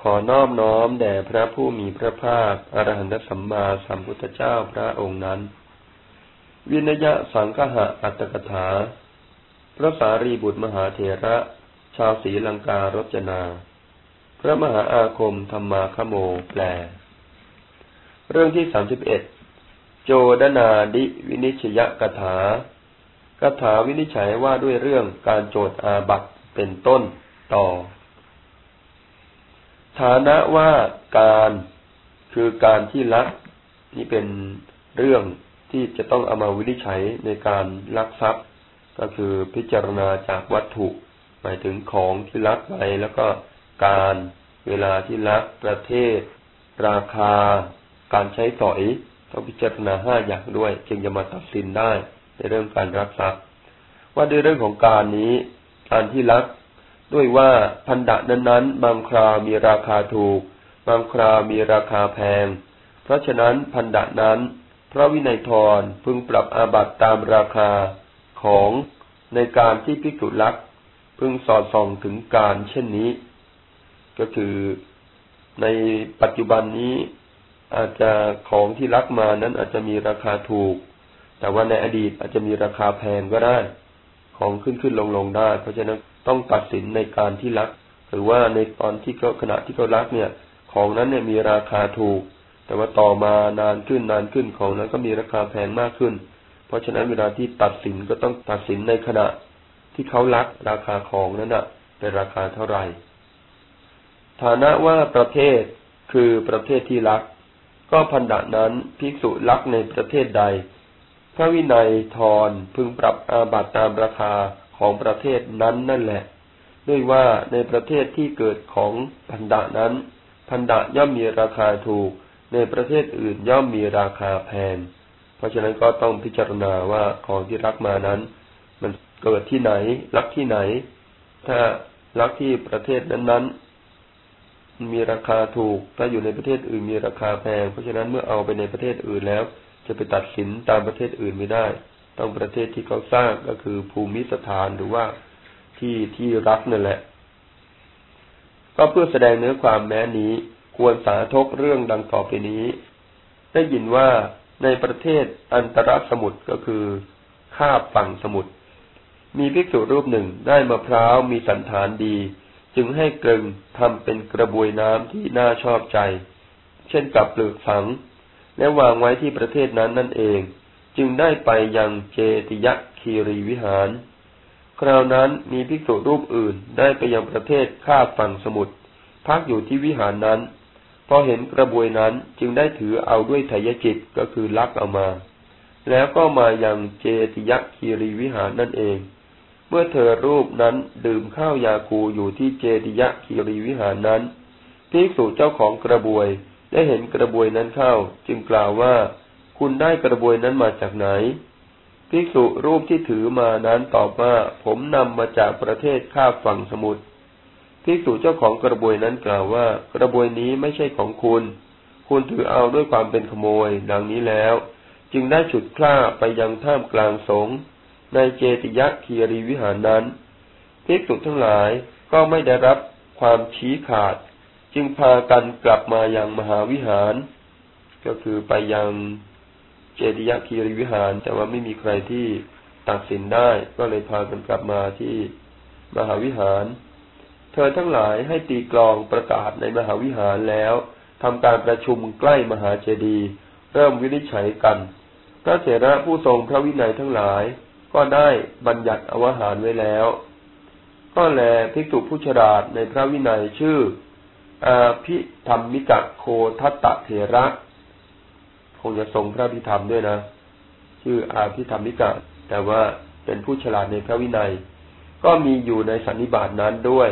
ขอนอบน้อมแด่พระผู้มีพระภาคอรหันตสัมมาสัมพุทธเจ้าพระองค์นั้น วินยะสังฆะอัตถกถา พระสารีบุตรมหาเถระ ชาวศรีลังการจนา พระมหาอาคมธรรมาคโมแปล เรื่องที่สามสิบเอ็ดโจดนาดิวินิชยกถากถาวินิจฉัยว่าด้วยเรื่องการโจทย์อาบัตเป็นต้นต่อ ฐานะว่าการคือการที่ลักนี่เป็นเรื่องที่จะต้องเอามาวินิจฉัยในการลักทรัพย์ ก็คือพิจารณาจากวัตถุ หมายถึงของที่ลักไปแล้วก็การเวลาที่ลักประเทศ ราคา การใช้สอยต้องพิจารณาห้าอย่างด้วย จึงจะมาตัดสินได้ในเรื่องการรักทรัพย์ ว่าด้วยเรื่องของการนี้ การที่ลัก ด้วยว่าพันดะนั้นๆ บางคราวมีราคาถูก บางคราวมีราคาแพง เพราะฉะนั้นพันดะนั้น พระวินัยทรพึงปรับอาบัตตามราคาของในการที่พิกุลักพึงสอดส่องถึงการเช่นนี้ ก็คือในปัจจุบันนี้อาจจะของที่รักมานั้นอาจจะมีราคาถูก แต่ว่าในอดีตอาจจะมีราคาแพงก็ได้ ของขึ้นขึ้นลงลงได้ เพราะฉะนั้น ต้องตัดสินในการที่รัก หรือว่าในตอนที่เขาขณะที่เขารักเนี่ย ของนั้นเนี่ยมีราคาถูก แต่ว่าต่อมานานขึ้นนานขึ้นของนั้นก็มีราคาแพงมากขึ้น เพราะฉะนั้นเวลาที่ตัดสินก็ต้องตัดสินในขณะที่เขารักราคาของนั้นอะเป็นราคาเท่าไหร่ ฐานะว่าประเทศคือประเทศที่รัก ก็พันดะนั้นภิกษุรักในประเทศใด พระวินัยทรพึงปรับอาบัตตามราคา ของประเทศนั้นนั่นแหละ ด้วยว่าในประเทศที่เกิดของพันดะนั้น พันดะย่อมมีราคาถูก ในประเทศอื่นย่อมมีราคาแพง เพราะฉะนั้นก็ต้องพิจารณาว่าของที่รักมานั้น มันเกิดที่ไหน รักที่ไหน ถ้ารักที่ประเทศนั้นๆมีราคาถูก ถ้าอยู่ในประเทศอื่นมีราคาแพง เพราะฉะนั้นเมื่อเอาไปในประเทศอื่นแล้ว จะไปตัดสินตามประเทศอื่นไม่ได้ ต้องประเทศที่เขาสร้างก็คือภูมิสถานหรือว่าที่ที่รักนั่นแหละ ก็เพื่อแสดงเนื้อความแม้นี้ควรสาธกเรื่องดังต่อไปนี้ ได้ยินว่าในประเทศอันตรสมุทรก็คือคาบฝั่งสมุทรมีภิกษุรูปหนึ่งได้มะพร้าวมีสันฐานดี จึงให้เกลึงทำเป็นกระบวยน้ำที่น่าชอบใจ เช่นกับเปลือกฝัง และวางไว้ที่ประเทศนั้นนั่นเอง จึงได้ไปยังเจติยคีรีวิหาร คราวนั้นมีภิกษุรูปอื่นได้ไปยังประเทศข้าฝั่งสมุทรพักอยู่ที่วิหารนั้น พอเห็นกระบวยนั้นจึงได้ถือเอาด้วยไถยจิตก็คือลักเอามา แล้วก็มายังเจติยคีรีวิหารนั่นเอง เมื่อเธอรูปนั้นดื่มข้าวยาคูอยู่ที่เจติยคีรีวิหารนั้นภิกษุเจ้าของกระบวยได้เห็นกระบวยนั้นเข้า จึงกล่าวว่า คุณได้กระบวยนั้นมาจากไหน ภิกษุรูปที่ถือมานั้นตอบว่า ผมนำมาจากประเทศข้าฝั่งสมุทร ภิกษุเจ้าของกระบวยนั้นกล่าวว่า กระบวยนี้ไม่ใช่ของคุณ คุณถือเอาด้วยความเป็นขโมย ดังนี้แล้ว จึงได้ฉุดคล้าไปยังท่ามกลางสงในเจติยะคีรีวิหารนั้น ภิกษุทั้งหลายก็ไม่ได้รับความชี้ขาด จึงพากันกลับมายังมหาวิหาร ก็คือไปยัง เจดียคีรีวิหาร แต่ว่าไม่มีใครที่ตัดสินได้ ก็เลยพากันกลับมาที่มหาวิหาร เธอทั้งหลายให้ตีกลองประกาศในมหาวิหารแล้วทำการประชุมใกล้มหาเจดีย์เริ่มวินิจฉัยกัน พระเถระผู้ทรงพระวินัยทั้งหลาย ก็ได้บัญญัติอวหารไว้แล้ว ก็แลภิกษุผู้ฉลาดในพระวินัยชื่ออาภิธรรมิกะโคทัตตะเถระ งจะทรงพระพิธรรมด้วยนะ ชื่ออาพิธรรมิกะ แต่ว่าเป็นผู้ฉลาดในพระวินัย ก็มีอยู่ในสันนิบาตนั้นด้วย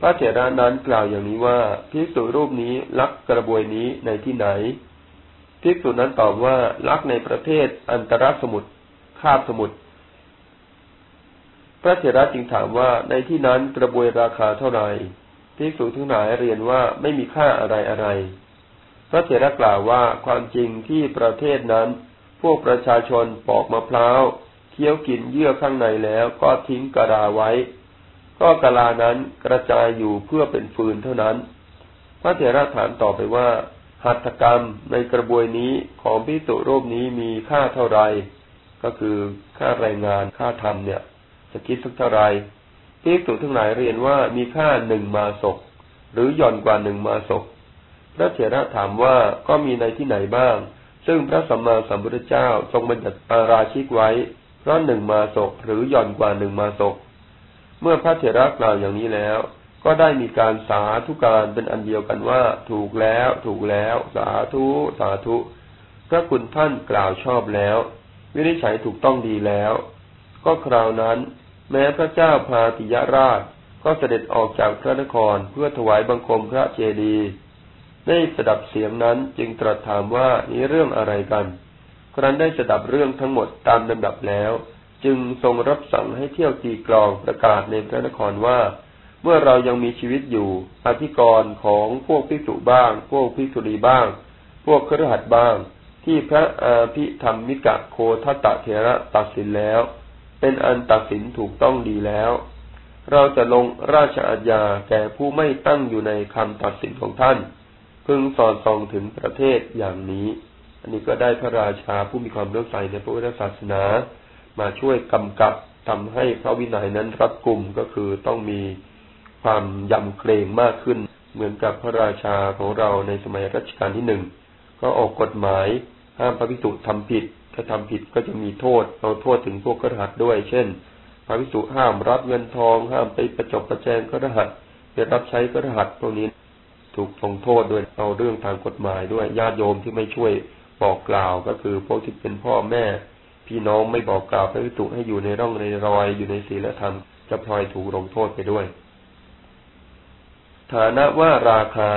พระเถระนั้นกล่าวอย่างนี้ว่าภิกษุรูปนี้ลักกระบวยนี้ในที่ไหนภิกษุนั้นตอบว่าลักในประเทศอันตรสมุทรคาบสมุทรพระเถระจึงถามว่าในที่นั้นกระบวยราคาเท่าไหร่ภิกษุทั้งหลายเรียนว่าไม่มีค่าอะไรอะไร พระเถระกล่าวว่าความจริงที่ประเทศนั้น พวกประชาชนปอกมะพร้าวเคี้ยวกินเยื่อข้างในแล้วก็ทิ้งกระดาไว้ ก็กะลานั้นกระจายอยู่เพื่อเป็นฟืนเท่านั้น พระเถระถามต่อไปว่า หัตถกรรมในกระบวยนี้ของพิสุรูปนี้มีค่าเท่าไรก็คือค่าแรงงานค่าทำเนี่ย จะคิดสักเท่าไรพิสุทั้งหลายเรียนว่ามีค่าหนึ่งมาศกหรือหย่อนกว่าหนึ่งมาศก พระเถระถามว่าก็มีในที่ไหนบ้าง ซึ่งพระสัมมาสัมพุทธเจ้าทรงบัญญัติปาราชิกไว้ เพราะหนึ่งมาศกหรือหย่อนกว่าหนึ่งมาศก เมื่อพระเถระกล่าวอย่างนี้แล้ว ก็ได้มีการสาธุการเป็นอันเดียวกันว่า ถูกแล้วถูกแล้ว สาธุสาธุพระคุณท่านกล่าวชอบแล้ว วินิจฉัยถูกต้องดีแล้ว ก็คราวนั้น แม้พระเจ้าพาติยราชก็เสด็จออกจากพระนครเพื่อถวายบังคมพระเจดีย์ ได้สดับเสียงนั้นจึงตรัสถามว่านี้เรื่องอะไรกัน ครั้นได้สดับเรื่องทั้งหมดตามลำดับแล้ว จึงทรงรับสั่งให้เที่ยวตีกลองประกาศในพระนครว่า เมื่อเรายังมีชีวิตอยู่อธิกรณ์ของพวกพิสุบ้าง พวกพิสุรีบ้าง พวกครหัสบ้าง ที่พระอาภิธรรมมิกะโคทัตเถระตัดสินแล้ว เป็นอันตัดสินถูกต้องดีแล้ว เราจะลงราชอาญาแก่ผู้ไม่ตั้งอยู่ในคำตัดสินของท่าน พึงสอนส่องถึงประเทศอย่างนี้ อันนี้ก็ได้พระราชาผู้มีความเลื่อมใสในพระพุทธศาสนา มาช่วยกำกับทำให้พระวินัยนั้นรัดกุมก็คือต้องมีความยำเกรงมากขึ้น เหมือนกับพระราชาของเราในสมัยรัชกาลที่หนึ่งก็ออกกฎหมายห้ามพระภิกษุทำผิด ถ้าทำผิดก็จะมีโทษเอาโทษถึงพวกกระหัตด้วย เช่น พระภิกษุห้ามรับเงินทอง ห้ามไปประจบประแจงกระหัตไปรับใช้กระหัตพวกนี้ ถูกลงโทษด้วยเอาเรื่องทางกฎหมายด้วยญาติโยมที่ไม่ช่วยบอกกล่าวก็คือพวกที่เป็นพ่อแม่ พี่น้องไม่บอกกล่าวพระวิตุให้อยู่ในร่องในรอยอยู่ในศีลธรรมจะพลอยถูกลงโทษไปด้วย ฐานะว่าราคา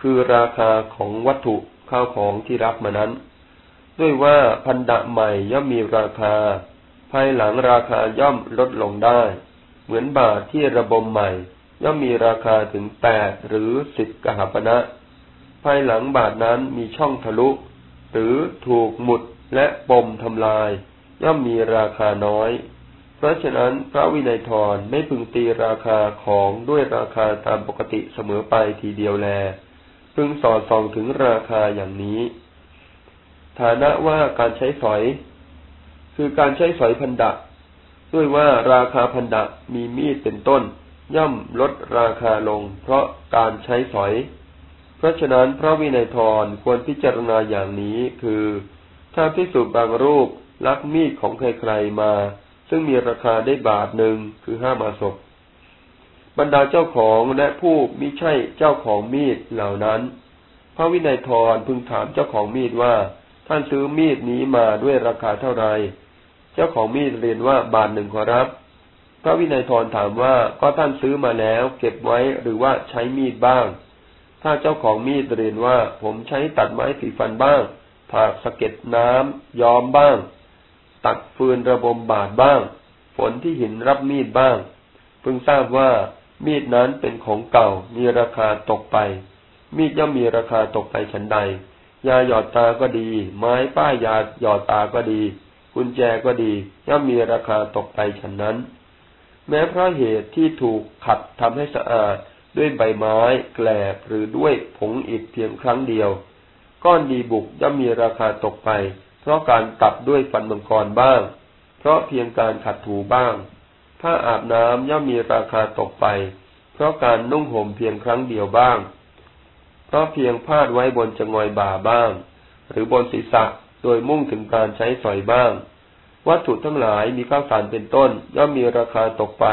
คือราคาของวัตถุข้าวของที่รับมานั้น ด้วยว่าพันดะใหม่ย่อมมีราคา ภายหลังราคาย่อมลดลงได้ เหมือนบาทที่ระบมใหม่ ย่อมมีราคาถึงแปดหรือสิบกหาปณะภายหลังบาทนั้นมีช่องทะลุ หรือถูกหมุดและปมทำลาย ย่อมมีราคาน้อย เพราะฉะนั้นพระวินัยทรไม่พึงตีราคาของด้วยราคาตามปกติเสมอไปทีเดียวแล พึงสอดส่องถึงราคาอย่างนี้ ฐานะว่าการใช้สอย คือการใช้สอยพันดะด้วยว่าราคาพันดะมีมีดเป็นต้น ย่อมลดราคาลง เพราะการใช้สอย เพราะฉะนั้นพระวินัยทรควรพิจารณาอย่างนี้คือ ถ้าพิสูจบางรูปลักมีดของใครๆมา ซึ่งมีราคาได้บาทหนึ่งคือห้ามาศพบรรดาเจ้าของและผู้มิใช่เจ้าของมีดเหล่านั้น พระวินัยทรพึงถามเจ้าของมีดว่า ท่านซื้อมีดนี้มาด้วยราคาเท่าไรเจ้าของมีดเรียนว่าบาทหนึ่งขอรับ ระวินัยทรถามว่าก็ท่านซื้อมาแล้ว เก็บไว้หรือว่าใช้มีดบ้าง ถ้าเจ้าของมีดเรียนว่า ผมใช้ตัดไม้สีฟันบ้างถากสะเก็ดน้ำย้อมบ้าง ตัดฟืนระบมบาดบ้าง ฝนที่หินรับมีดบ้างเพิ่งทราบว่ามีดนั้นเป็นของเก่ามีราคาตกไป มีดย่อมมีราคาตกไปฉันใด ยาหยอดตาก็ดี ไม้ป้ายยาหยอดตาก็ดีกุญแจก็ดี ย่อมมีราคาตกไปฉันนั้น แม้เพราะเหตุที่ถูกขัดทำให้สะอาดด้วยใบไม้แกลบหรือด้วยผงอิฐเพียงครั้งเดียว ก้อนดีบุกย่อมมีราคาตกไป เพราะการตัดด้วยฟันมังกรบ้าง เพราะเพียงการขัดถูบ้าง ผ้าอาบน้ำย่อมมีราคาตกไป เพราะการนุ่งห่มเพียงครั้งเดียวบ้าง เพราะเพียงพาดไว้บนจงอยบ่าบ้าง หรือบนศีรษะโดยมุ่งถึงการใช้สอยบ้าง วัตถุทั้งหลายมีข้าวสารเป็นต้น ย่อมมีราคาตกไป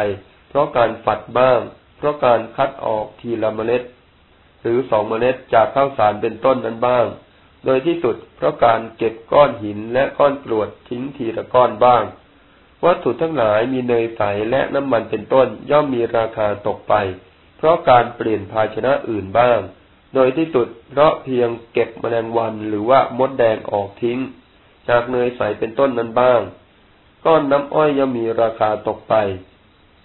เพราะการฝัดบ้าง เพราะการคัดออกทีละเมล็ด หรือสองเมล็ดจากข้าวสารเป็นต้นนั้นบ้าง โดยที่สุดเพราะการเก็บก้อนหินและก้อนกรวดทิ้งทีละก้อนบ้าง วัตถุทั้งหลายมีเนยใสและน้ำมันเป็นต้น ย่อมมีราคาตกไป เพราะการเปลี่ยนภาชนะอื่นบ้าง โดยที่สุดเพราะเพียงเก็บแมลงวันหรือว่ามดแดงออกทิ้ง จากเนยใสเป็นต้นนั้นบ้าง ก้อนน้ำอ้อยย่อมมีราคาตกไป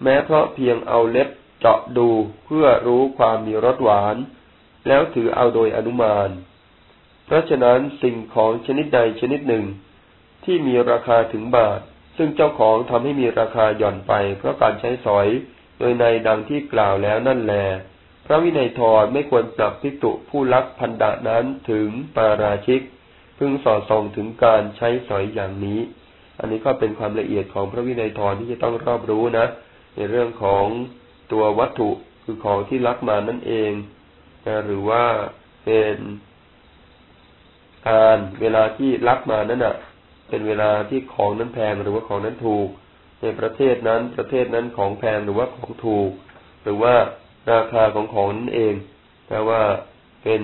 แม้เพราะเพียงเอาเล็บเจาะดูเพื่อรู้ความมีรสหวาน แล้วถือเอาโดยอนุมาน เพราะฉะนั้นสิ่งของชนิดใดชนิดหนึ่ง ที่มีราคาถึงบาท ซึ่งเจ้าของทำให้มีราคาหย่อนไป เพราะการใช้สอย โดยในดังที่กล่าวแล้วนั่นแลพระวินัยทรไม่ควรปรับพิจุผู้รักพันดานั้นถึงปาราชิก พึงสอดส่องถึงการใช้สอยอย่างนี้ อันนี้ก็เป็นความละเอียดของพระวินัยทรที่จะต้องรอบรู้นะ ในเรื่องของตัววัตถุคือของที่รักมานั่นเองนะหรือว่าเป็นการเวลาที่รักมานั้นอะ เป็นเวลาที่ของนั้นแพงหรือว่าของนั้นถูก ในประเทศนั้นประเทศนั้นของแพงหรือว่าของถูก หรือว่าราคาของของนั่นเองแปลว่าเป็น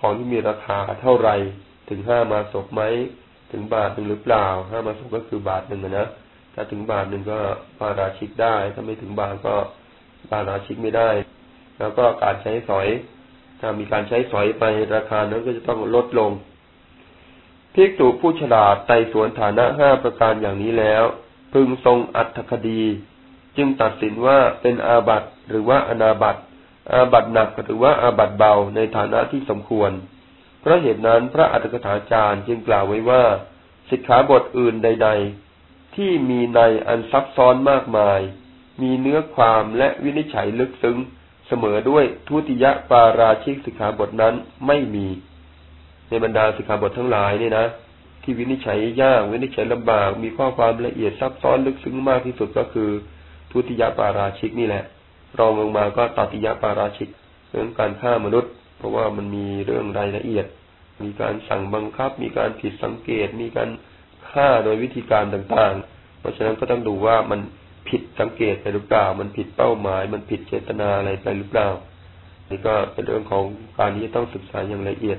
ของที่มีราคาเท่าไหร่ถึงห้ามาศกไหม ถึงบาทหนึ่งหรือเปล่าห้ามาศกก็คือบาทหนึ่งนะถ้าถึงบาทหนึ่งก็ปาราชิกได้ ถ้าไม่ถึงบาทก็ปาราชิกไม่ได้ แล้วก็การใช้สอย ถ้ามีการใช้สอยไปราคานั้นก็จะต้องลดลงภิกษุผู้ฉลาดไต่สวนฐานะห้าประการอย่างนี้แล้ว พึงทรงอัตถคดี จึงตัดสินว่าเป็นอาบัตหรือว่าอนาบัตอาบัตหนักหรือว่าอาบัตเบาในฐานะที่สมควร เพราะเหตุนั้นพระอัตถกถาจารย์จึงกล่าวไว้ว่า สิกขาบทอื่นใด ๆ ที่มีในอันซับซ้อนมากมาย มีเนื้อความและวินิจฉัยลึกซึ้ง เสมอด้วยทุติยปาราชิกสิกขาบทนั้นไม่มี ในบรรดาสิกขาบททั้งหลายเนี่ยนะ ที่วินิจฉัยยากวินิจฉัยลำบาก มีข้อความละเอียดซับซ้อนลึกซึ้งมากที่สุดก็คือทุติยปาราชิกนี่แหละ รองลงมาก็ตติยปาราชิกเรื่องการฆ่ามนุษย์ เพราะว่ามันมีเรื่องรายละเอียด มีการสั่งบังคับ มีการผิดสังเกต มีการฆ่าโดยวิธีการต่างๆ เพราะฉะนั้นก็ต้องดูว่ามันผิดสังเกตไปหรือเปล่า มันผิดเป้าหมาย มันผิดเจตนาอะไรไปหรือเปล่า นี่ก็เป็นเรื่องของการที่ต้องศึกษาอย่างละเอียด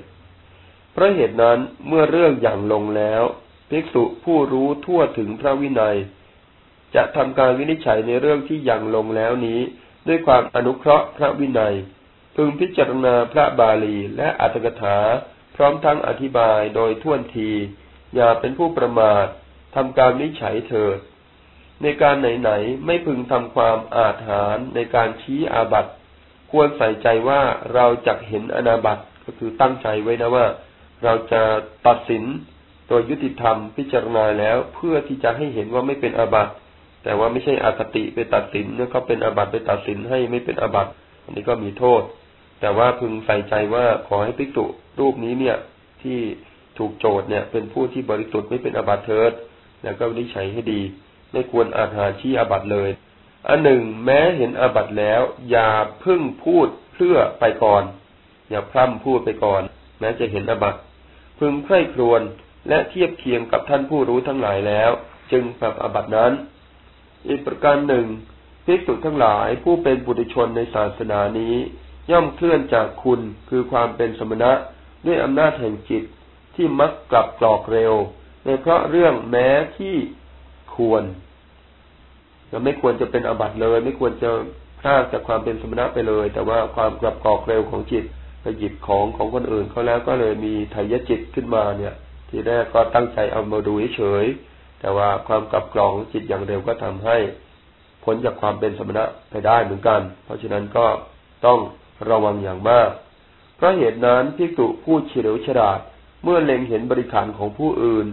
เพราะเหตุนั้นเมื่อเรื่องอย่างลงแล้วภิกษุผู้รู้ทั่วถึงพระวินัย จะทำการวินิจฉัยในเรื่องที่อย่างลงแล้วนี้ ด้วยความอนุเคราะห์พระวินัย พึงพิจารณาพระบาลีและอัตถกถา พร้อมทั้งอธิบายโดยท่วนที อย่าเป็นผู้ประมาททำการวินิจฉัยเถิด ในการไหนๆไม่พึงทำความอาถรรพ์ในการชี้อาบัตควรใส่ใจว่าเราจะเห็นอนาบัตก็คือตั้งใจไว้นะว่า เราจะตัดสินโดยยุติธรรมพิจารณาแล้วเพื่อที่จะให้เห็นว่าไม่เป็นอาบัตแต่ว่าไม่ใช่อคติไปตัดสินแล้วเขาเป็นอาบัตไปตัดสินให้ไม่เป็นอาบัตอันนี้ก็มีโทษ แต่ว่าพึงใส่ใจว่าขอให้ภิกษุรูปนี้เนี่ย ที่ถูกโจทย์เนี่ย เป็นผู้ที่บริสุทธิ์ไม่เป็นอาบัติเถิดแล้วก็วิจัยให้ดี ไม่ควรอาหาชี้อาบัติเลยอันหนึ่ง แม้เห็นอาบัติแล้ว อย่าพึ่งพูดเพื่อไปก่อน อย่าพร่ำพูดไปก่อน แม้จะเห็นอาบัติพึงใคร่ครวญและเทียบเคียงกับท่านผู้รู้ทั้งหลายแล้ว จึงปรับอบัตินั้น อีกประการหนึ่งภิกษุทั้งหลายผู้เป็นบุตรชนในศาสนานี้ ย่อมเคลื่อนจากคุณคือความเป็นสมณะด้วยอำนาจแห่งจิตที่มักกลับกรอกเร็ว ในเพราะเรื่องแม้ที่ควรเราไม่ควรจะเป็นอบัติเลย ไม่ควรจะพลาดจากความเป็นสมณะไปเลย แต่ว่าความกลับกรอกเร็วของจิตไปหยิบของของคนอื่นเขาแล้วก็เลยมีทายจิตขึ้นมาเนี่ย ทีแรกก็ตั้งใจเอามาดูเฉยแต่ว่าความกลับกรองจิตอย่างเร็วก็ทำให้พ้นจากความเป็นสมณะไปได้เหมือนกัน เพราะฉะนั้นก็ต้อง ระวังอย่างมาก เพราะเหตุนั้นพิกุผู้เฉลียวฉลาดเมื่อเล็งเห็นบริขารของผู้อื่น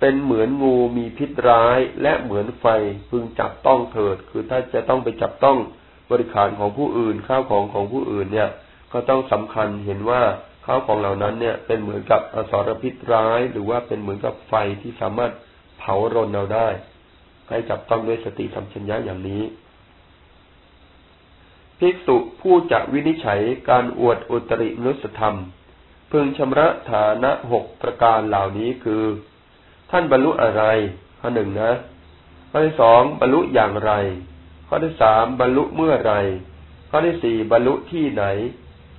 เป็นเหมือนงูมีพิษร้ายและเหมือนไฟพึงจับต้องเถิด คือถ้าจะต้องไปจับต้องบริขารของผู้อื่นข้าวของของผู้อื่นเนี่ย ก็ต้องสำคัญเห็นว่าข้าวของเหล่านั้นเนี่ย เป็นเหมือนกับอสรพิษร้าย หรือว่าเป็นเหมือนกับไฟที่สามารถเผารนเราได้ให้จับต้องด้วยสติสัมชัญญะอย่างนี้ ภิกษุผู้จะวินิจฉัยการอวดอุตรินุสธรรม พึงชำระฐานะหกประการเหล่านี้คือ ท่านบรรลุอะไร ข้อหนึ่งนะ ข้อที่สองบรรลุอย่างไร ข้อที่สามบรรลุเมื่อไร ข้อที่สี่บรรลุที่ไหน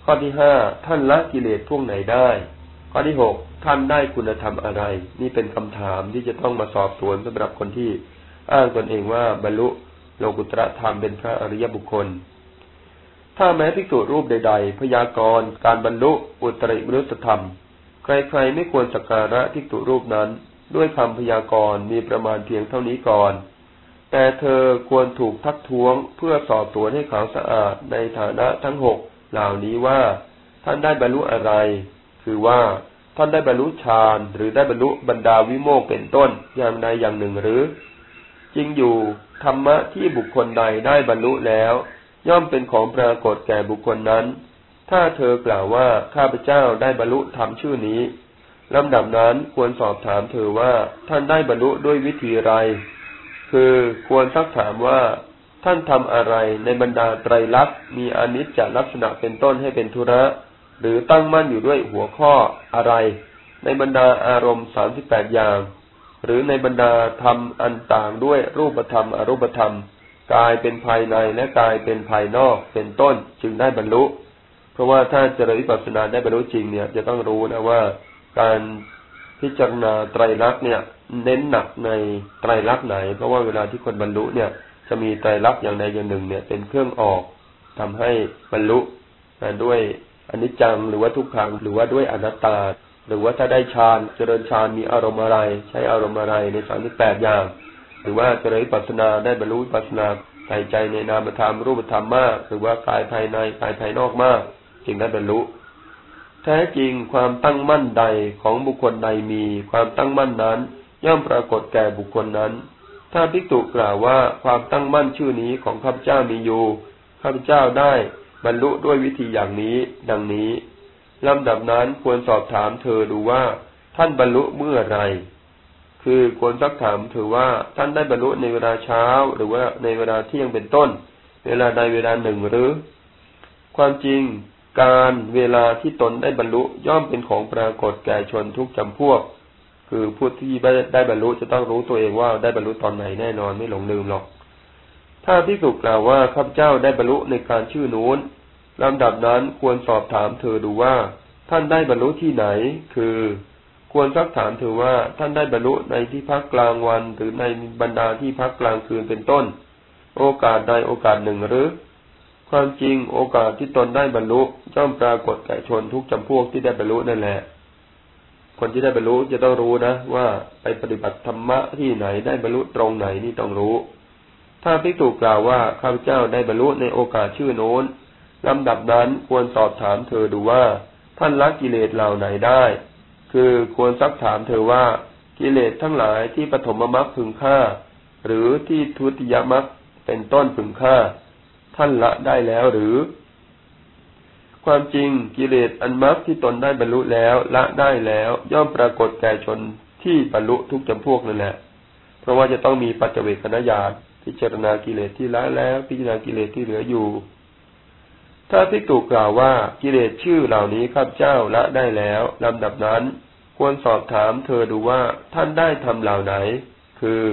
ข้อที่ห้าท่านละกิเลสพวกไหนได้ ข้อที่หกท่านได้คุณธรรมอะไร นี่เป็นคำถามที่จะต้องมาสอบสวนสำหรับคนที่อ้างตนเองว่าบรรลุโลกุตระธรรมเป็นพระอริยบุคคล ถ้าแม้ภิกษุรูปใด ๆ พยากรณ์การบรรลุอุตริมนุสธรรม ใครๆไม่ควรสักการะภิกษุรูปนั้น ด้วยคำพยากรณ์มีประมาณเพียงเท่านี้ก่อน แต่เธอควรถูกทักท้วงเพื่อสอบสวนให้ขาวสะอาดในฐานะทั้งหกเหล่านี้ว่า ท่านได้บรรลุอะไร คือว่าท่านได้บรรลุฌานหรือได้บรรลุบรรดาวิโมกเป็นต้นอย่างใดอย่างหนึ่งหรือ จริงอยู่ธรรมะที่บุคคลใดได้บรรลุแล้ว ย่อมเป็นของปรากฏแก่บุคคลนั้น ถ้าเธอกล่าวว่าข้าพเจ้าได้บรรลุธรรมชื่อนี้ลำดับนั้นควรสอบถามเธอว่าท่านได้บรรลุด้วยวิธีไร คือควรซักถามว่าท่านทำอะไรในบรรดาไตรลักษณ์มีอนิจจลักษณะเป็นต้นให้เป็นธุระ หรือตั้งมั่นอยู่ด้วยหัวข้ออะไร ในบรรดาอารมณ์สามสิบแปดอย่าง หรือในบรรดาธรรมอันต่างด้วยรูปธรรมอรูปธรรม กายเป็นภายในและกายเป็นภายนอกเป็นต้นจึงได้บรรลุ เพราะว่าถ้าเจริญวิปัสสนาได้บรรลุจริงเนี่ย จะต้องรู้นะว่าการพิจารณาไตรลักษณ์เนี่ย เน้นหนักในไตรลักษณ์ไหน เพราะว่าเวลาที่คนบรรลุเนี่ย จะมีไตรลักษณ์อย่างใดอย่างหนึ่ง เนี่ย เป็นเครื่องออกทำให้บรรลุด้วยอนิจจังหรือว่าทุกขังหรือว่าด้วยอนัตตา หรือว่าถ้าได้ฌานเจริญฌานมีอารมณ์อะไร ใช้อารมณ์อะไรในสามสิบแปดอย่าง หรือว่าเจริญปัสนาได้บรรลุปัสนาใส่ใจในนามธรรมรูปธรรมมาก หรือว่ากายภายในกายภายนอกมาก จึงได้บรรลุแท้จริงความตั้งมั่นใดของบุคคลใดมีความตั้งมั่นนั้น ย่อมปรากฏแก่บุคคลนั้น ถ้าพิกตุกล่าวว่าความตั้งมั่นชื่อนี้ของข้าพเจ้ามีอยู่ข้าพเจ้าได้บรรลุด้วยวิธีอย่างนี้ ดังนี้ลำดับนั้นควรสอบถามเธอดูว่าท่านบรรลุเมื่อไร คือควรซักถามเธอว่าท่านได้บรรลุในเวลาเช้าหรือว่าในเวลาเที่ยงเป็นต้น เวลาใดเวลาหนึ่งหรือ ความจริงการเวลาที่ตนได้บรรลุย่อมเป็นของปรากฏแก่ชนทุกจำพวก คือผู้ที่ได้บรรลุจะต้องรู้ตัวเองว่าได้บรรลุตอนไหนแน่นอนไม่หลงลืมหรอก ถ้าพิสุกล่าวว่าข้าพเจ้าได้บรรลุในการชื่อนู้นลำดับนั้นควรสอบถามเธอดูว่า ท่านได้บรรลุที่ไหน คือ ควรซักถามเธอว่าท่านได้บรรลุในที่พักกลางวันหรือในบรรดาที่พักกลางคืนเป็นต้น โอกาสใดโอกาสหนึ่งหรือ ความจริงโอกาสที่ตนได้บรรลุย่อมปรากฏแก่ชนทุกจำพวกที่ได้บรรลุนั่นแหละ คนที่ได้บรรลุจะต้องรู้นะ ว่าไปปฏิบัติธรรมะที่ไหนได้บรรลุตรงไหนนี่ต้องรู้ ถ้าพิจูกล่าวว่าข้าพเจ้าได้บรรลุในโอกาสชื่อโน้นลำดับนั้นควรสอบถามเธอดูว่าท่านละกิเลสเหล่าไหนได้ คือควรซักถามเธอว่ากิเลสทั้งหลายที่ปฐมมรรคพึงฆ่า หรือที่ทุติยมรรคเป็นต้นพึงฆ่า ท่านละได้แล้วหรือ ความจริงกิเลสอันมักที่ตนได้บรรลุแล้วละได้แล้ว ย่อมปรากฏแก่ชนที่บรรลุทุกจำพวกนั่นแหละ เพราะว่าจะต้องมีปัจเจเวคขณญาณพิจารณากิเลสที่ละแล้ว พิจารณากิเลสที่เหลืออยู่ ถ้าพิจูกล่าวว่ากิเลสชื่อเหล่านี้ข้าพเจ้าละได้แล้วลำดับนั้น ควรสอบถามเธอดูว่าท่านได้ทำเหล่าไหน คือ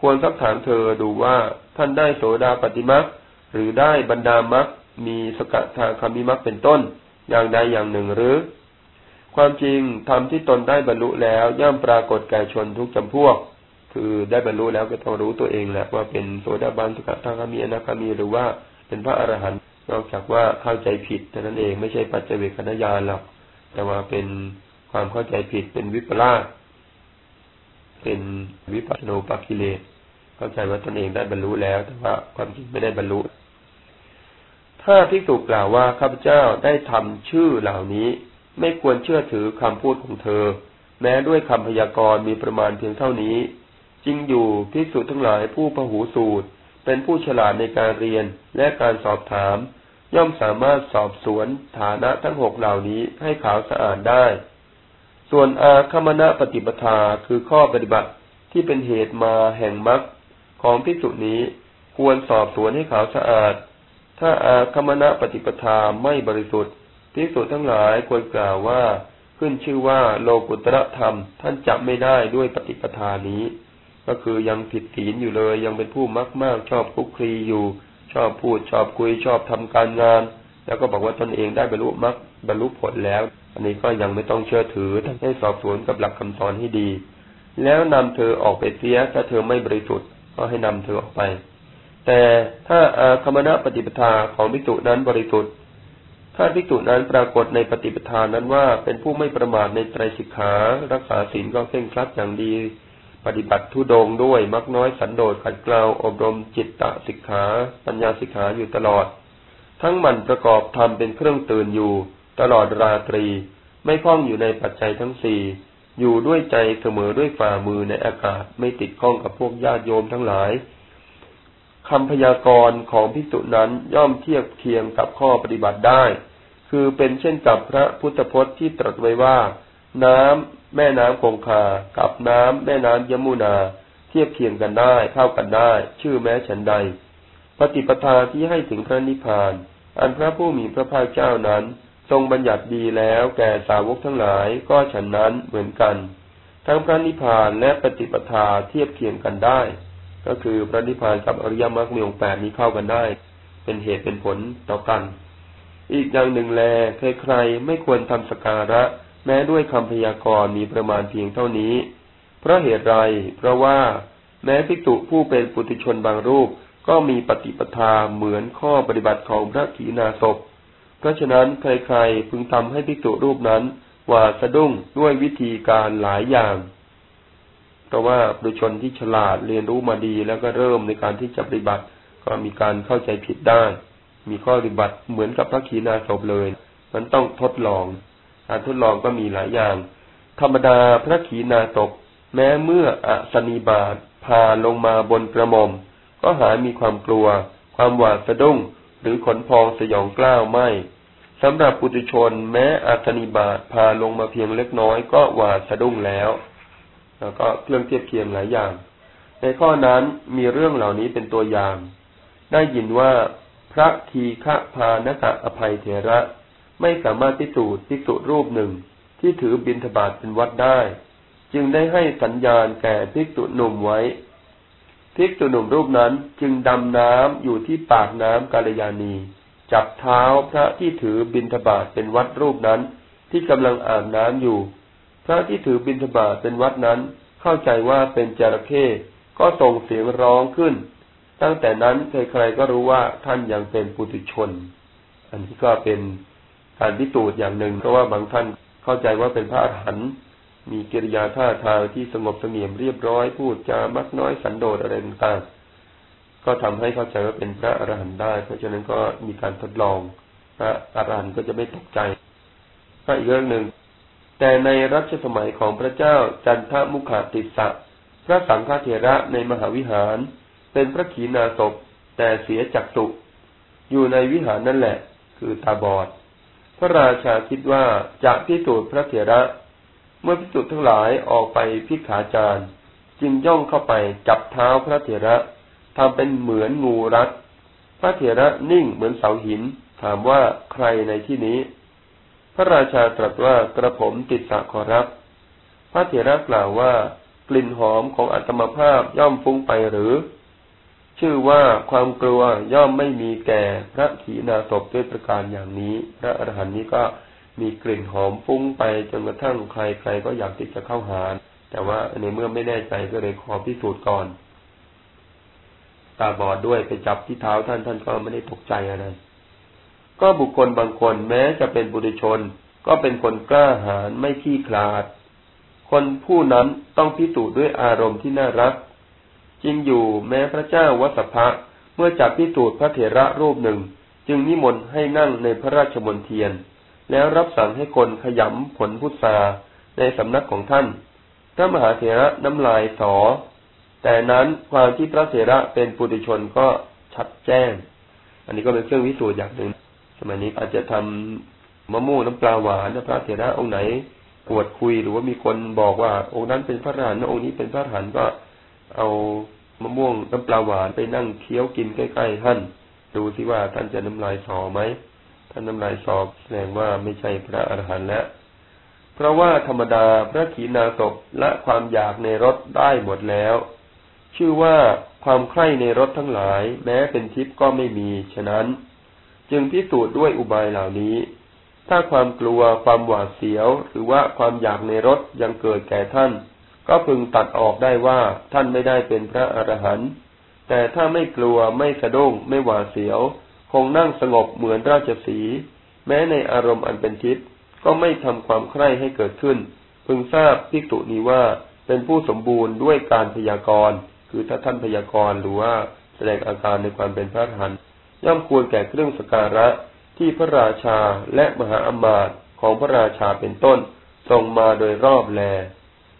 ควรสักถามเธอดูว่าท่านได้โสดาปฏิมักหรือได้บรรดามักมีสกทาคามิมักเป็นต้น อย่างใดอย่างหนึ่งหรือ ความจริงธรรมที่ตนได้บรรลุแล้วย่อมปรากฏแก่ชนทุกจำพวก คือได้บรรลุแล้วก็ต้องรู้ตัวเองแหละว่าเป็นโสดาบันสกทาคามีอนาคามีหรือว่าเป็นพระอรหันต์ นอกจากว่าเข้าใจผิดแต่นั้นเองไม่ใช่ปัจเจเวคขณญาณหรอกแต่ว่าเป็นความเข้าใจผิดเป็นวิปลาสเป็นวิปัสโนปกิเลสเข้าใจว่าตนเองได้บรรลุแล้ว แต่ว่าความจริงไม่ได้บรรลุ ถ้าภิกษุกล่าวว่าข้าพเจ้าได้ทำชื่อเหล่านี้ ไม่ควรเชื่อถือคำพูดของเธอ แม้ด้วยคำพยากรณ์มีประมาณเพียงเท่านี้จริงอยู่ภิกษุทั้งหลายผู้พหูสูตร เป็นผู้ฉลาดในการเรียนและการสอบถาม ย่อมสามารถสอบสวนฐานะทั้งหกเหล่านี้ให้ขาวสะอาดได้ ส่วนอาคมณะปฏิปทาคือข้อปฏิบัติที่เป็นเหตุมาแห่งมรรคของภิกษุนี้ควรสอบสวนให้ขาวสะอาด ถ้าอาคมณะปฏิปทาไม่บริสุทธิ์ภิกษุทั้งหลายควรกล่าวว่าขึ้นชื่อว่าโลกุตระธรรมท่านจับไม่ได้ด้วยปฏิปทานี้ ก็คือยังผิดศีลอยู่เลยยังเป็นผู้มักมากชอบคุกคลีอยู่ ชอบพูดชอบคุยชอบทำการงาน แล้วก็บอกว่าตนเองได้บรรลุมรรคบรรลุผลแล้ว อันนี้ก็ยังไม่ต้องเชื่อถือท่านให้สอบสวนกับหลักคำสอนให้ดี แล้วนำเธอออกไปเสียถ้าเธอไม่บริสุทธิ์ก็ให้นำเธอออกไป แต่ถ้าอาคมณะปฏิปทาของภิกษุนั้นบริสุทธิ์ถ้าภิกษุนั้นปรากฏในปฏิปทานั้นว่าเป็นผู้ไม่ประมาทในไตรสิกขารักษาศีลก็เคร่งครัดอย่างดี ปฏิบัติทุดงด้วยมักน้อยสันโดษขัดเกลาอบรมจิตตสิกขา ปัญญาสิกขาอยู่ตลอด ทั้งมันประกอบทำเป็นเครื่องตื่นอยู่ ตลอดราตรี ไม่คล้องอยู่ในปัจจัยทั้งสี่อยู่ด้วยใจเสมอด้วยฝ่ามือในอากาศไม่ติดข้องกับพวกญาติโยมทั้งหลายคำพยากรณ์ของพิสุนั้นย่อมเทียบเคียงกับข้อปฏิบัติได้ คือเป็นเช่นกับพระพุทธพจน์ที่ตรัสไว้ว่า น้ำ แม่น้ำคงคา กับน้ำแม่น้ำยมุนา เทียบเคียงกันได้เข้ากันได้ ชื่อแม้ฉันใด ปฏิปทาที่ให้ถึงพระนิพพาน อันพระผู้มีพระภาคเจ้านั้น ทรงบัญญัติดีแล้วแก่สาวกทั้งหลายก็ฉันนั้นเหมือนกัน ทั้งพระนิพพานและปฏิปทาเทียบเคียงกันได้ ก็คือพระนิพพานกับอริยมรรคมีองค์แปดนี้เข้ากันได้ เป็นเหตุเป็นผลต่อกัน อีกอย่างหนึ่งแลใครๆไม่ควรทำสการะ แม้ด้วยคำพยากรณ์มีประมาณเพียงเท่านี้ เพราะเหตุไร เพราะว่า แม้ภิกษุผู้เป็นปุถุชนบางรูปก็มีปฏิปทาเหมือนข้อปฏิบัติของพระขีณาสพ เพราะฉะนั้นใครๆพึงทำให้ภิกษุรูปนั้นหวาดสะดุ้งด้วยวิธีการหลายอย่างเพราะว่าปุถุชนที่ฉลาดเรียนรู้มาดีแล้วก็เริ่มในการที่จะปฏิบัติ ก็มีการเข้าใจผิดได้ มีข้อปฏิบัติเหมือนกับพระขีณาสพเลย มันต้องทดลอง การทดลองก็มีหลายอย่าง ธรรมดาพระขีณาสพแม้เมื่ออสนิบาตพาลงมาบนกระหม่อม ก็หายมีความกลัว ความหวาดสะดุ้ง หรือขนพองสยองกล้าวไม่สำหรับปุถุชน แม้อาสนิบาตพาลงมาเพียงเล็กน้อยก็หวาดสะดุ้งแล้ว แล้วก็เครื่องเทียบเคียงหลายอย่าง ในข้อนั้นมีเรื่องเหล่านี้เป็นตัวอย่าง ได้ยินว่าพระทีฆะพานกะอภัยเถระ ไม่สามารถพิสูจน์พิสูจรูปหนึ่งที่ถือบินทบาทเป็นวัดได้ จึงได้ให้สัญญาณแก่ภิกษุหนุ่มไว้ภิกษุหนุ่มรูปนั้นจึงดำน้ำอยู่ที่ปากน้ำกาลยานี จับเท้าพระที่ถือบินทบาทเป็นวัดรูปนั้น ที่กำลังอาบน้ำอยู่ พระที่ถือบิณฑบาตเป็นวัดนั้น เข้าใจว่าเป็นจระเข้ก็ส่งเสียงร้องขึ้น ตั้งแต่นั้นใครๆก็รู้ว่าท่านยังเป็นปุถุชน อันนี้ก็เป็น การพิสูจน์อย่างหนึ่ง เพราะว่าบางท่านเข้าใจว่าเป็นพระอรหันต์มีกิริยาท่าทางที่สงบเสงี่ยมเรียบร้อยพูดจามักน้อยสันโดษอะไรต่างๆก็ทำให้เข้าใจว่าเป็นพระอรหันต์ได้ เพราะฉะนั้นก็มีการทดลองพระอรหันต์ก็จะไม่ตกใจก็อีกเรื่องหนึ่ง แต่ในรัชสมัยของพระเจ้าจันทมุขาติสะพระสังฆเถระในมหาวิหาร เป็นพระขีณาสพแต่เสียจักสุอยู่ในวิหารนั่นแหละ คือตาบอด พระราชาคิดว่าจะพิสูจน์พระเถระ เมื่อพิสูจน์ทั้งหลายออกไปพิขาจารจึงย่องเข้าไปจับเท้าพระเถระทำเป็นเหมือนงูรัดพระเถระนิ่งเหมือนเสาหิน ถามว่าใครในที่นี้ พระราชาตรัสว่ากระผมติดสะขอรับ พระเถระกล่าวว่ากลิ่นหอมของอัตมภาพย่อมฟุ้งไปหรือ ชื่อว่าความกลัวย่อมไม่มีแก่พระขีณาสพด้วยประการอย่างนี้ พระอรหันต์นี้ก็มีกลิ่นหอมฟุ้งไปจนกระทั่งใครใครก็อยากที่จะเข้าหา แต่ว่าในเมื่อไม่แน่ใจก็เลยขอพิสูจน์ก่อน ตาบอดด้วยไปจับที่เท้าท่านท่านก็ไม่ได้ตกใจอะไร ก็บุคคลบางคนแม้จะเป็นบุตรชน ก็เป็นคนกล้าหาญไม่ขี้คลาด คนผู้นั้นต้องพิสูจน์ด้วยอารมณ์ที่น่ารัก จริงอยู่แม้พระเจ้าวัสภะเมื่อจับพิสูจน์พระเถระรูปหนึ่ง จึงนิมนต์ให้นั่งในพระราชมนเทียน แล้วรับสั่งให้คนขยำผลพุทราในสำนักของท่าน พระมหาเถระน้ำลายสอ แต่นั้นความที่พระเถระเป็นปุถุชนก็ชัดแจ้ง อันนี้ก็เป็นเครื่องวิสูจน์อย่างหนึ่ง สมัยนี้อาจจะทำมะม่วงน้ำปลาหวานนะพระเถระองค์ไหนปวดคุยหรือว่ามีคนบอกว่า องค์นั้นเป็นพระอรหันต์องค์นี้เป็นพระอรหันต์ก็เอา มะม่วงน้ำปลาหวานไปนั่งเคี้ยวกินใกล้ๆท่าน ดูสิว่าท่านจะน้ำลายสอไหมท่านน้ำลายสอบแสดงว่าไม่ใช่พระอรหันต์แล้วเพราะว่าธรรมดาพระขีณาสพละความอยากในรถได้หมดแล้ว ชื่อว่าความใคร่ในรถทั้งหลาย แม้เป็นทิพย์ก็ไม่มี ฉะนั้น จึงพิสูจน์ด้วยอุบายเหล่านี้ ถ้าความกลัวความหวาดเสียว หรือว่าความอยากในรถยังเกิดแก่ท่าน ก็พึงตัดออกได้ว่าท่านไม่ได้เป็นพระอรหันต์แต่ถ้าไม่กลัวไม่สะดุ้งไม่หวาดเสียว คงนั่งสงบเหมือนราชสีแม้ในอารมณ์อันเป็นทิพย์ก็ไม่ทำความใคร่ให้เกิดขึ้น พึงทราบพิกตุนี้ว่าเป็นผู้สมบูรณ์ด้วยการพยากรณ์ คือถ้าท่านพยากรณ์หรือว่าแสดงอาการในความเป็นพระอรหันต์ย่อมควรแก่เครื่องสการะที่พระราชาและมหาอมาตย์ของพระราชาเป็นต้นส่งมาโดยรอบแล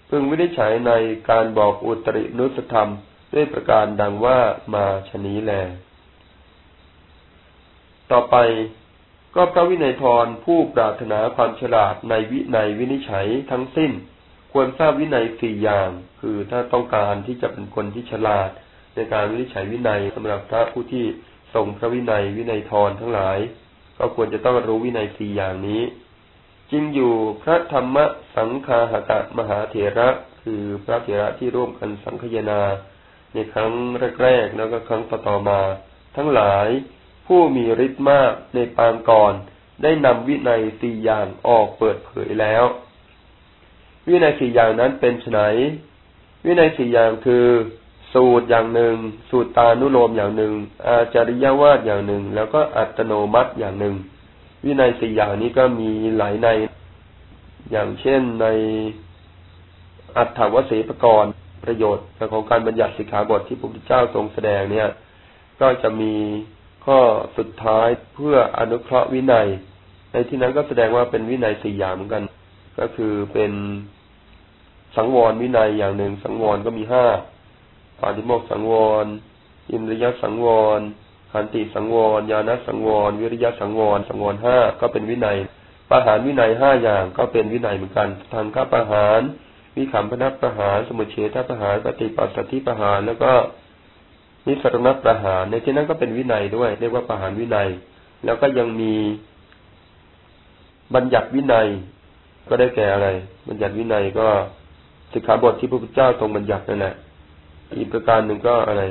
พึงวินิจฉัยในการบอกอุตรินุสธรรมด้วยประการดังว่ามาชนี้แล ต่อไปก็พระวินัยทรผู้ปรารถนาความฉลาดในวินัยวินิจฉัยทั้งสิ้น ควรทราบวินัยสี่อย่าง คือถ้าต้องการที่จะเป็นคนที่ฉลาด ในการวินิจฉัยวินัยสำหรับพระผู้ที่ทรงพระวินัยวินัยทรทั้งหลาย ก็ควรจะต้องรู้วินัยสี่อย่างนี้ จริงอยู่พระธรรมสังคาหกะมหาเถระคือพระเถระที่ร่วมกันสังคยนา ในครั้งแรกๆแล้วก็ครั้งต่อมา ทั้งหลายผู้มีฤทธิ์มากในปางก่อน ได้นำวินัยสี่อย่างออกเปิดเผยแล้ว วินัยสี่อย่างนั้นเป็นไนวินัยสี่อย่างคือ สูตรอย่างหนึ่ง สูตรตานุโลมอย่างหนึ่ง อาจาริยวาดอย่างหนึ่ง แล้วก็อัตโนมัติอย่างหนึ่ง วินัยสี่อย่างนี้ก็มีหลายใน อย่างเช่นในอัตถวสีปกรณ์ประโยชน์ของการบัญญัติสิกขาบทที่พระพุทธเจ้าทรงแสดงเนี่ย ก็จะมีข้อสุดท้ายเพื่ออนุเคราะห์วินัย ในที่นั้นก็แสดงว่าเป็นวินัยสี่อย่างเหมือนกัน ก็คือเป็นสังวรวินัยอย่างหนึ่งสังวรก็มีห้าปาฏิโมกสังวร อินทรียสังวร ขันติสังวร ญาณสังวร วิริยะสังวร สังวรห้าก็เป็นวินัยประหารวินัยห้าอย่างก็เป็นวินัยเหมือนกันทางข้าประหารวิขำพนักประหาร สมุเฉทประหาร ปฏิปัสสติประหาร แล้วก็นิสรณประหาร ในที่นั้นก็เป็นวินัยด้วย เรียกว่าประหารวินัย แล้วก็ยังมีบัญญัติวินัย ก็ได้แก่อะไร บัญญัติวินัยก็สิกขาบทที่พระพุทธเจ้าทรงบัญญัตินั่นแหละ อีกประการหนึ่งก็อะไร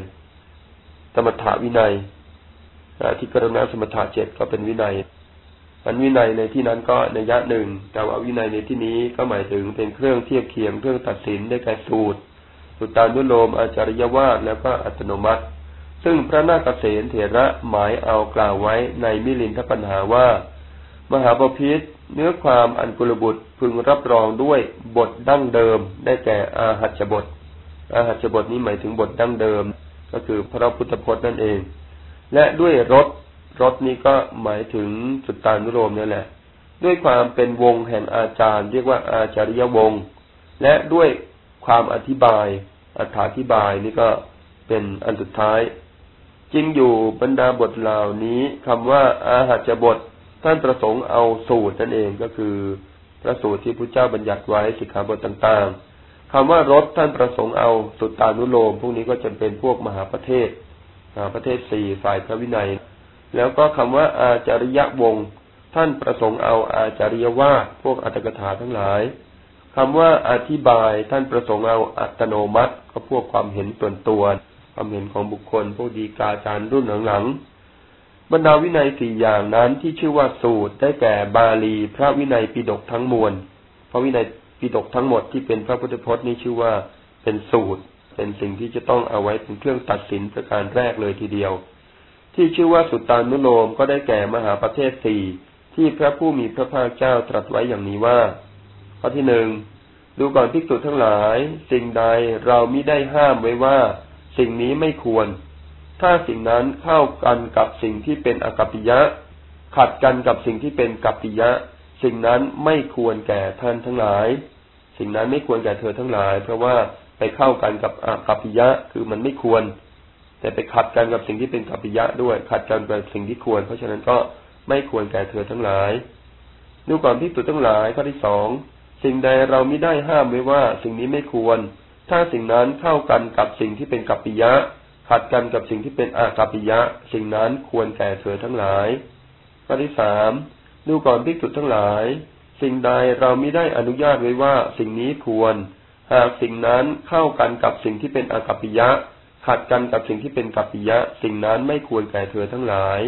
สมถะวินัย ที่กรณาสมถะเจ็ดก็เป็นวินัยอันวินัยในที่นั้นก็ในยะหนึ่ง แต่ว่าวินัยในที่นี้ก็หมายถึงเป็นเครื่องเทียบเคียงเครื่องตัดสินได้แก่สูตร สุตตานุโลมอาจาริยวาสแล้วก็อัตโนมัติ ซึ่งพระนาคเษนเถระหมายเอากล่าวไว้ในมิลินทปัญหาว่า มหาปพิธเนื้อความอันกุลบุตรพึงรับรองด้วยบทดั้งเดิม ได้แก่อาหัจบท อาหัจบทนี้หมายถึงบทดั้งเดิม ก็คือพระพุทธพจน์นั่นเอง และด้วยรถรถนี้ก็หมายถึงสุตตานุโลมนี่แหละ ด้วยความเป็นวงแห่งอาจารย์ เรียกว่าอาจาริยวงและด้วยความอธิบายอธิบายนี่ก็เป็นอันสุดท้ายจริงอยู่บรรดาบทเหล่านี้คำว่าอาหัจบทท่านประสงค์เอาสูตรนั่นเองก็คือ พระสูตรที่พระเจ้าบัญญัติไว้สิกขาบทต่าง ๆคำว่ารถท่านประสงค์เอาสุตตานุโลมพวกนี้ก็จะเป็นพวกมหาประเทศ ประเทศสี่ฝ่ายพระวินัย แล้วก็คำว่าอาจาริยวงท่านประสงค์เอาอาจาริยวาพวกอัตถกถาทั้งหลายคำว่าอธิบายท่านประสงค์เอาอัตโนมัติก็พวกความเห็นส่วนตัว ความเห็นของบุคคลพวกดีกาจารย์รุ่นหลังๆบรรดาวินัยสี่อย่างนั้นที่ชื่อว่าสูตรได้แก่บาลี พระวินัยปิฎกทั้งมวลพระวินัยปิฎกทั้งหมดที่เป็นพระพุทธพจน์นี้ชื่อว่าเป็นสูตร เป็นสิ่งที่จะต้องเอาไว้เป็นเครื่องตัดสินประการแรกเลยทีเดียว ที่ชื่อว่าสุตตานุโลมก็ได้แก่มหาประเทศสี่ที่พระผู้มีพระภาคเจ้าตรัสไว้อย่างนี้ว่า ข้อที่หนึ่งดูก่อนภิกษุทั้งหลาย สิ่งใดเรามิได้ห้ามไว้ว่า สิ่งนี้ไม่ควร ถ้าสิ่งนั้นเข้ากันกับสิ่งที่เป็นอกัปปิยะ ขัดกันกับสิ่งที่เป็นกัปปิยะ สิ่งนั้นไม่ควรแก่ท่านทั้งหลาย สิ่งนั้นไม่ควรแก่เธอทั้งหลาย เพราะว่า ไปเข้ากันกับอกัปปิยะ คือมันไม่ควร แต่ไปขัดกันกับสิ่งที่เป็นกัปปิยะด้วย ขัดกันกับสิ่งที่ควร เพราะฉะนั้นก็ไม่ควรแก่เธอทั้งหลายดูก่อนภิกษุทั้งหลายข้อที่สองสิ่งใดเราไม่ได้ห้ามไว้ว่า สิ่งนี้ไม่ควร ถ้าสิ่งนั้นเข้ากันกับสิ่งที่เป็นกัปปิยะ ขัดกันกับสิ่งที่เป็นอากัปปิยะ สิ่งนั้นควรแก่เธอทั้งหลายข้อที่สามดูก่อนภิกษุทั้งหลาย สิ่งใดเราไม่ได้อนุญาตไว้ว่า สิ่งนี้ควร หากสิ่งนั้นเข้ากันกับสิ่งที่เป็นอากัปปิยะ ขัดกันกับสิ่งที่เป็นกัปปิยะ สิ่งนั้นไม่ควรแก่เธอทั้งหลาย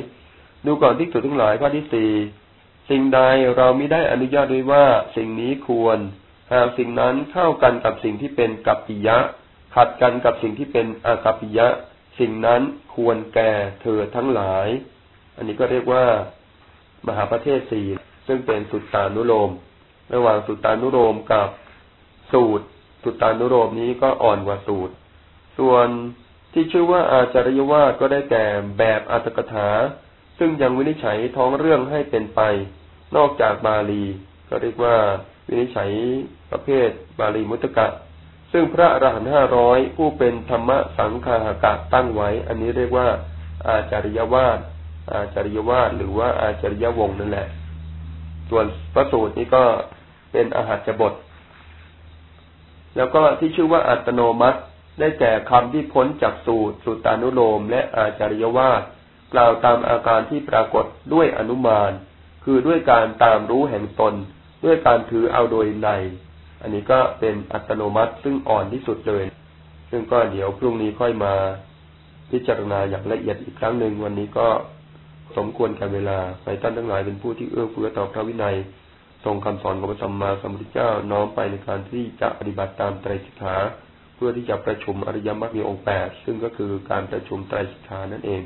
ดูก่อนภิกษุทั้งหลายข้อที่สี่สิ่งใดเราไม่ได้อนุญาตด้วยว่าสิ่งนี้ควร หากสิ่งนั้นเข้ากันกับสิ่งที่เป็นกัปปิยะ ขัดกันกับสิ่งที่เป็นอากัปปิยะ สิ่งนั้นควรแก่เธอทั้งหลาย อันนี้ก็เรียกว่า มหาประเทศสี่ซึ่งเป็นสุตตานุโลม ระหว่างสุตตานุโลมกับสูตร สุตตานุโลมนี้ก็อ่อนกว่าสูตร ส่วนที่ชื่อว่าอาจารยวาก็ได้แก่แบบอัตถกถา ซึ่งยังวินิจฉัยท้องเรื่องให้เป็นไป นอกจากบาลี ก็เรียกว่าวินิจฉัยประเภทบาลีมุตตะซึ่งพระอรหันต์ห้าร้อยผู้เป็นธรรมสังฆาหกะตั้งไว้ อันนี้เรียกว่าอาจารยวาสอาจารยวาสหรือว่าอาจารยวงนั่นแหละ ส่วนพระสูตรนี้ก็เป็นอาหารจบท แล้วก็ที่ชื่อว่าอัตโนมัติ ได้แก่คำที่พ้นจากสูตรสุตานุโลม และอาจาริยวาสกล่าวตามอาการที่ปรากฏด้วยอนุมาน คือด้วยการตามรู้แห่งตน ด้วยการถือเอาโดยใน อันนี้ก็เป็นอัตโนมัติซึ่งอ่อนที่สุดเลย ซึ่งก็เดี๋ยวพรุ่งนี้ค่อยมาพิจารณาอย่างละเอียดอีกครั้งหนึ่งวันนี้ก็สมควรกับเวลาไปท่านทั้งหลายเป็นผู้ที่เอื้อเฟื้อต่อพระวินัย รงคำสอนของพระสัมมาสัมพุทธเจ้าน้อมไปในการที่จะปฏิบัติตามไตรสิกขาเพื่อที่จะประชุมอริยมรรคมีองค์แปดซึ่งก็คือการประชุมไตรสิกขานั่นเอง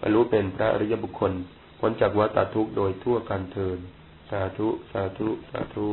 บรรลุเป็นพระอริยบุคคลพ้นจากวัฏทุกข์โดยทั่วกันเทินสาธุ สาธุ สาธุ